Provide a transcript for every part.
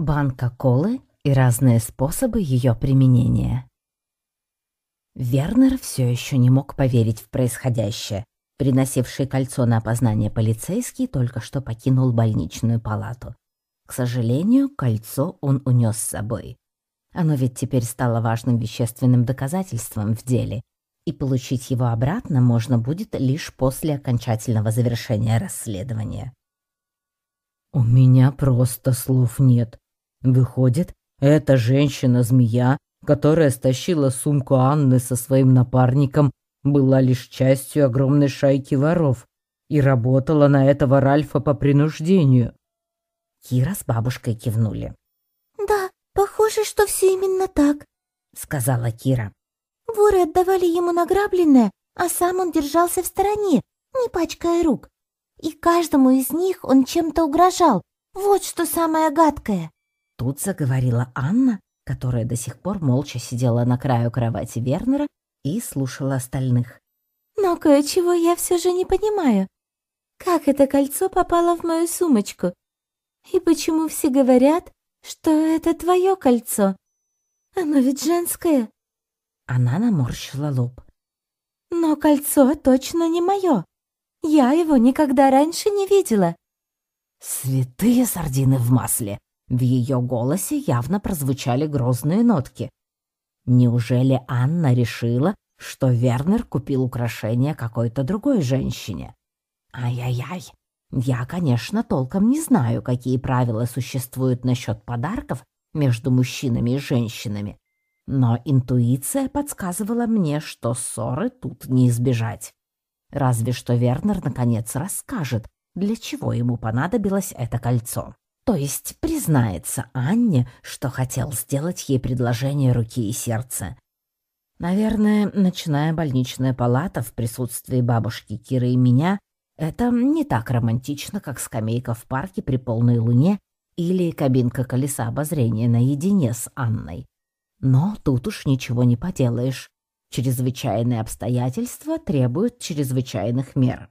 Банка колы и разные способы ее применения. Вернер все еще не мог поверить в происходящее. Приносивший кольцо на опознание полицейский только что покинул больничную палату. К сожалению, кольцо он унес с собой. Оно ведь теперь стало важным вещественным доказательством в деле, и получить его обратно можно будет лишь после окончательного завершения расследования. «У меня просто слов нет. Выходит, эта женщина-змея, которая стащила сумку Анны со своим напарником, была лишь частью огромной шайки воров и работала на этого Ральфа по принуждению». Кира с бабушкой кивнули. «Да, похоже, что все именно так», — сказала Кира. Воры отдавали ему награбленное, а сам он держался в стороне, не пачкая рук. И каждому из них он чем-то угрожал. Вот что самое гадкое. Тут заговорила Анна, которая до сих пор молча сидела на краю кровати Вернера и слушала остальных. Но кое-чего я все же не понимаю. Как это кольцо попало в мою сумочку? И почему все говорят, что это твое кольцо? Оно ведь женское. Она наморщила лоб. «Но кольцо точно не мое. Я его никогда раньше не видела». «Святые сардины в масле!» В ее голосе явно прозвучали грозные нотки. Неужели Анна решила, что Вернер купил украшение какой-то другой женщине? Ай-яй-яй. Я, конечно, толком не знаю, какие правила существуют насчет подарков между мужчинами и женщинами, но интуиция подсказывала мне, что ссоры тут не избежать. Разве что Вернер наконец расскажет, для чего ему понадобилось это кольцо. То есть признается Анне, что хотел сделать ей предложение руки и сердца. Наверное, ночная больничная палата в присутствии бабушки Киры и меня — это не так романтично, как скамейка в парке при полной луне или кабинка колеса обозрения наедине с Анной. Но тут уж ничего не поделаешь. Чрезвычайные обстоятельства требуют чрезвычайных мер.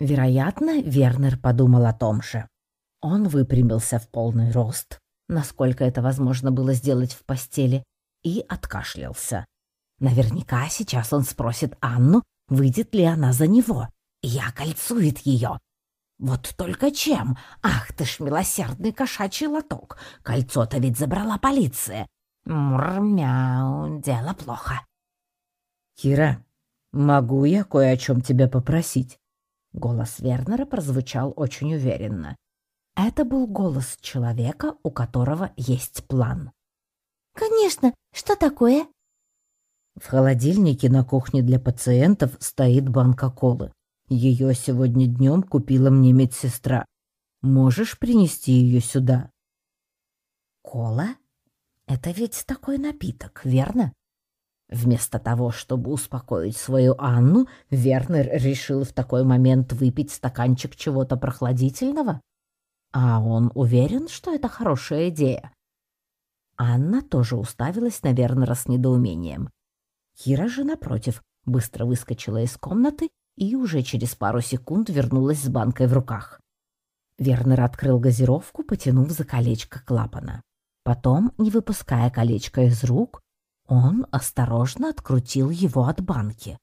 Вероятно, Вернер подумал о том же. Он выпрямился в полный рост, насколько это возможно было сделать в постели, и откашлялся. Наверняка сейчас он спросит Анну, выйдет ли она за него. Я кольцует ее. Вот только чем? Ах ты ж милосердный кошачий лоток. Кольцо-то ведь забрала полиция. Мур-мяу, дело плохо. Кира, могу я кое о чем тебя попросить? Голос Вернера прозвучал очень уверенно. Это был голос человека, у которого есть план. «Конечно, что такое?» В холодильнике на кухне для пациентов стоит банка колы. Ее сегодня днем купила мне медсестра. Можешь принести ее сюда? Кола? Это ведь такой напиток, верно? Вместо того, чтобы успокоить свою Анну, Вернер решил в такой момент выпить стаканчик чего-то прохладительного? А он уверен, что это хорошая идея. Анна тоже уставилась на Вернера с недоумением. Кира же, напротив, быстро выскочила из комнаты и уже через пару секунд вернулась с банкой в руках. Вернер открыл газировку, потянув за колечко клапана. Потом, не выпуская колечко из рук, он осторожно открутил его от банки.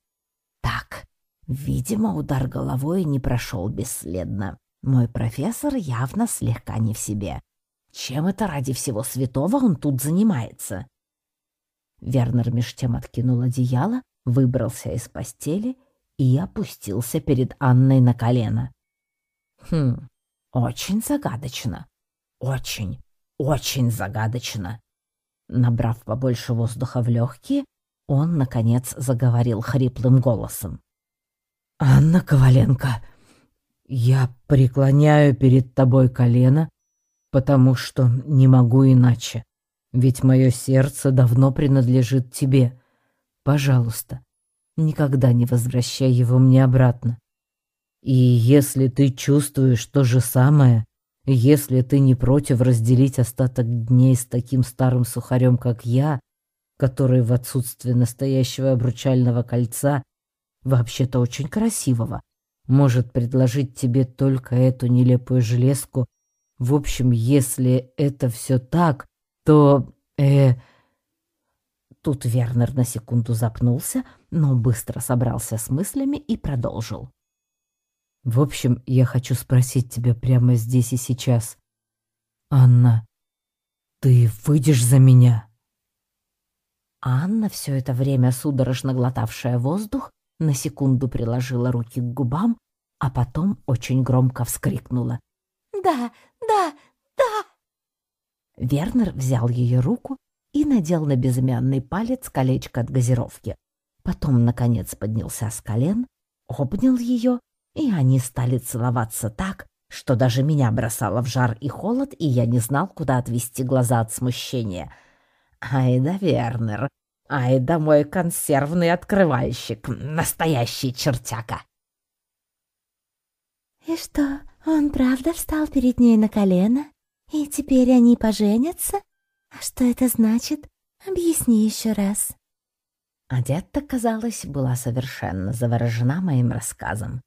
Так, видимо, удар головой не прошел бесследно. Мой профессор явно слегка не в себе. Чем это ради всего святого он тут занимается? Вернер меж тем откинул одеяло, выбрался из постели и опустился перед Анной на колено. Хм, очень загадочно. Очень очень загадочно. Набрав побольше воздуха в легкие, он, наконец, заговорил хриплым голосом. «Анна Коваленко, я преклоняю перед тобой колено, потому что не могу иначе, ведь мое сердце давно принадлежит тебе. Пожалуйста, никогда не возвращай его мне обратно. И если ты чувствуешь то же самое, если ты не против разделить остаток дней с таким старым сухарем, как я, который в отсутствие настоящего обручального кольца, вообще-то очень красивого, может предложить тебе только эту нелепую железку, В общем, если это все так, то... э Тут Вернер на секунду запнулся, но быстро собрался с мыслями и продолжил. В общем, я хочу спросить тебя прямо здесь и сейчас. Анна, ты выйдешь за меня? Анна, все это время судорожно глотавшая воздух, на секунду приложила руки к губам, а потом очень громко вскрикнула. «Да, да, да!» Вернер взял ее руку и надел на безымянный палец колечко от газировки. Потом, наконец, поднялся с колен, обнял ее, и они стали целоваться так, что даже меня бросало в жар и холод, и я не знал, куда отвести глаза от смущения. Ай да Вернер, ай да мой консервный открывальщик, настоящий чертяка. «И что, он правда встал перед ней на колено? И теперь они поженятся? А что это значит? Объясни еще раз». Одетта, казалось, была совершенно заворожена моим рассказом.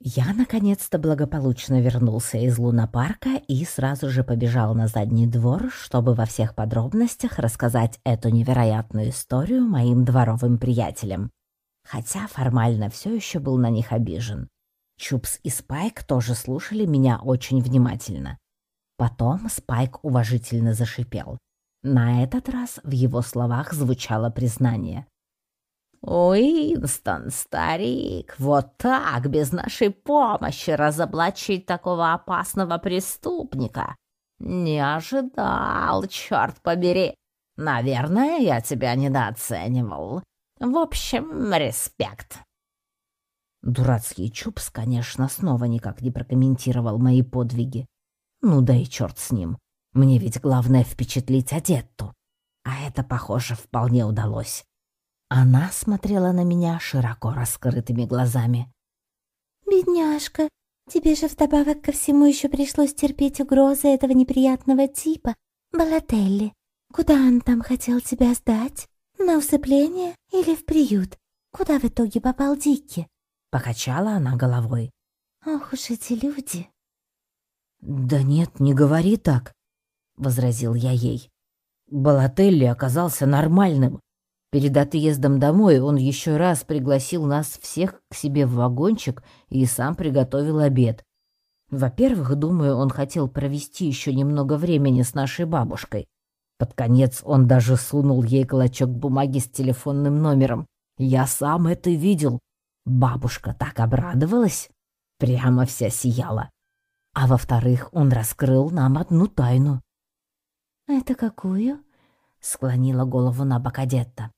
Я, наконец-то, благополучно вернулся из лунопарка и сразу же побежал на задний двор, чтобы во всех подробностях рассказать эту невероятную историю моим дворовым приятелям. Хотя формально все еще был на них обижен. Чупс и Спайк тоже слушали меня очень внимательно. Потом Спайк уважительно зашипел. На этот раз в его словах звучало признание. «Уинстон, старик, вот так, без нашей помощи, разоблачить такого опасного преступника? Не ожидал, черт побери. Наверное, я тебя недооценивал. В общем, респект». Дурацкий Чупс, конечно, снова никак не прокомментировал мои подвиги. Ну да и черт с ним. Мне ведь главное впечатлить Адетту. А это, похоже, вполне удалось. Она смотрела на меня широко раскрытыми глазами. «Бедняжка, тебе же вдобавок ко всему еще пришлось терпеть угрозы этого неприятного типа, Балателли. Куда он там хотел тебя сдать? На усыпление или в приют? Куда в итоге попал Дикки?» Покачала она головой. «Ох уж эти люди!» «Да нет, не говори так», — возразил я ей. Балателли оказался нормальным. Перед отъездом домой он еще раз пригласил нас всех к себе в вагончик и сам приготовил обед. Во-первых, думаю, он хотел провести еще немного времени с нашей бабушкой. Под конец он даже сунул ей клочок бумаги с телефонным номером. Я сам это видел. Бабушка так обрадовалась, прямо вся сияла. А во-вторых, он раскрыл нам одну тайну. «Это какую?» — склонила голову на бок Адетта.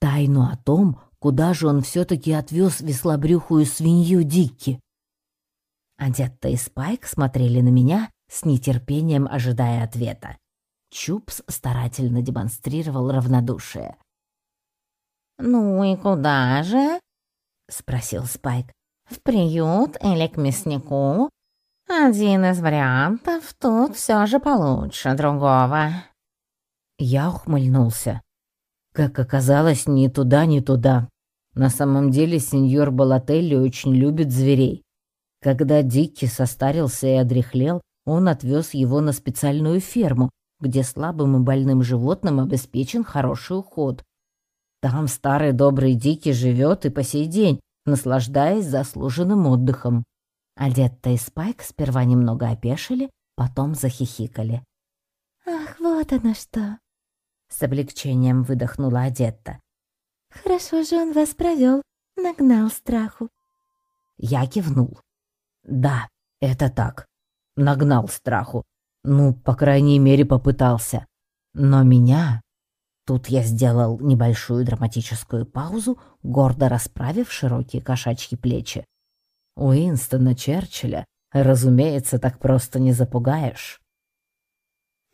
Тайну о том, куда же он все-таки отвез веслобрюхую свинью Дикки. Адетта и Спайк смотрели на меня с нетерпением, ожидая ответа. Чупс старательно демонстрировал равнодушие. «Ну и куда же?» — спросил Спайк. «В приют или к мяснику? Один из вариантов тут все же получше другого». Я ухмыльнулся. Как оказалось, ни туда, ни туда. На самом деле сеньор Балателли очень любит зверей. Когда Дикки состарился и одряхлел, он отвез его на специальную ферму, где слабым и больным животным обеспечен хороший уход. Там старый добрый Дикки живет и по сей день, наслаждаясь заслуженным отдыхом. Адетта и Спайк сперва немного опешили, потом захихикали. «Ах, вот оно что!» С облегчением выдохнула Адетта. «Хорошо же он вас провел, нагнал страху». Я кивнул. «Да, это так. Нагнал страху. Ну, по крайней мере, попытался. Но меня...» Тут я сделал небольшую драматическую паузу, гордо расправив широкие кошачьи плечи. Уинстона Черчилля, разумеется, так просто не запугаешь.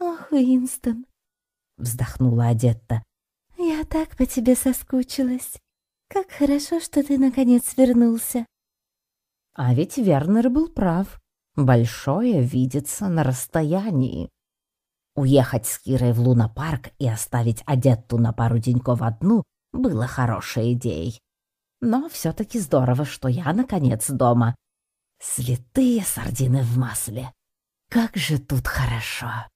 «Ох, Уинстон, вздохнула Адетта. Я так по тебе соскучилась. Как хорошо, что ты наконец вернулся. А ведь Вернер был прав. Большое видится на расстоянии. Уехать с Кирой в лунопарк и оставить Адетту на пару деньков одну было хорошей идеей. Но все-таки здорово, что я, наконец, дома. Святые сардины в масле. как же тут хорошо!»